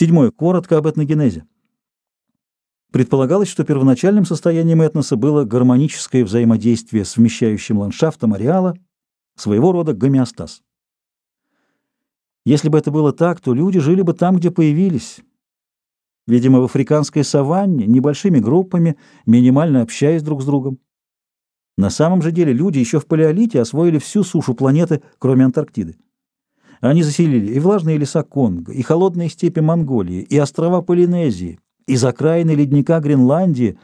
Седьмое. Коротко об этногенезе. Предполагалось, что первоначальным состоянием этноса было гармоническое взаимодействие с вмещающим ландшафтом ареала, своего рода гомеостаз. Если бы это было так, то люди жили бы там, где появились. Видимо, в африканской саванне, небольшими группами, минимально общаясь друг с другом. На самом же деле люди еще в палеолите освоили всю сушу планеты, кроме Антарктиды. Они заселили и влажные леса Конго, и холодные степи Монголии, и острова Полинезии, и закраины ледника Гренландии.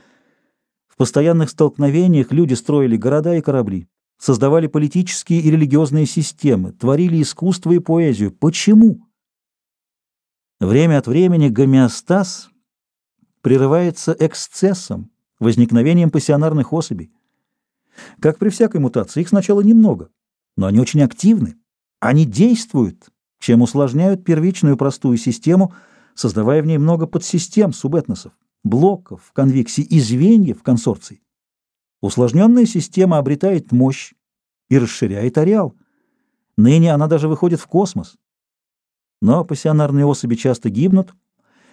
В постоянных столкновениях люди строили города и корабли, создавали политические и религиозные системы, творили искусство и поэзию. Почему? Время от времени гомеостаз прерывается эксцессом, возникновением пассионарных особей. Как при всякой мутации, их сначала немного, но они очень активны. Они действуют, чем усложняют первичную простую систему, создавая в ней много подсистем субэтносов, блоков, конвексий и звеньев консорций. Усложненная система обретает мощь и расширяет ареал. Ныне она даже выходит в космос. Но пассионарные особи часто гибнут,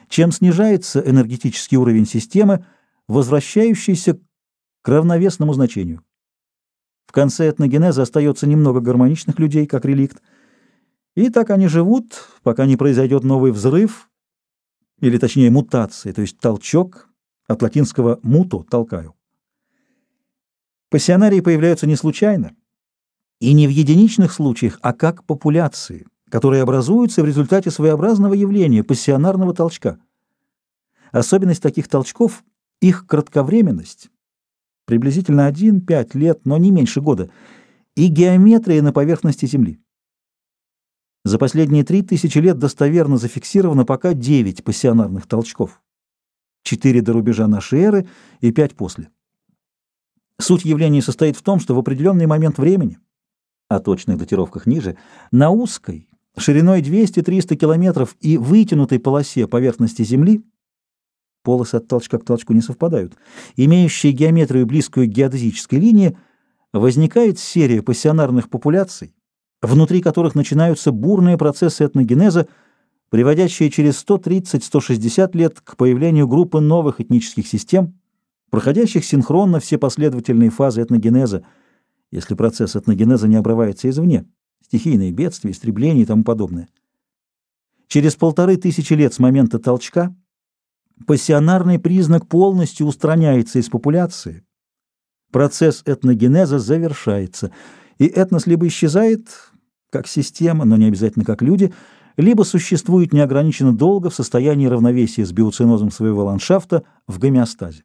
чем снижается энергетический уровень системы, возвращающийся к равновесному значению. В конце этногенеза остается немного гармоничных людей, как реликт. И так они живут, пока не произойдет новый взрыв, или точнее мутация, то есть толчок, от латинского «муто» — «толкаю». Пассионарии появляются не случайно и не в единичных случаях, а как популяции, которые образуются в результате своеобразного явления пассионарного толчка. Особенность таких толчков — их кратковременность приблизительно 1-5 лет, но не меньше года, и геометрия на поверхности Земли. За последние 3000 лет достоверно зафиксировано пока 9 пассионарных толчков. 4 до рубежа нашей эры и 5 после. Суть явления состоит в том, что в определенный момент времени, о точных датировках ниже, на узкой, шириной 200-300 километров и вытянутой полосе поверхности Земли полосы от толчка к толчку не совпадают, имеющие геометрию близкую к геодезической линии, возникает серия пассионарных популяций, внутри которых начинаются бурные процессы этногенеза, приводящие через 130-160 лет к появлению группы новых этнических систем, проходящих синхронно все последовательные фазы этногенеза, если процесс этногенеза не обрывается извне, стихийные бедствия, истребления и тому подобное. Через полторы тысячи лет с момента толчка пассионарный признак полностью устраняется из популяции, процесс этногенеза завершается, и этнос либо исчезает как система, но не обязательно как люди, либо существует неограниченно долго в состоянии равновесия с биоцинозом своего ландшафта в гомеостазе.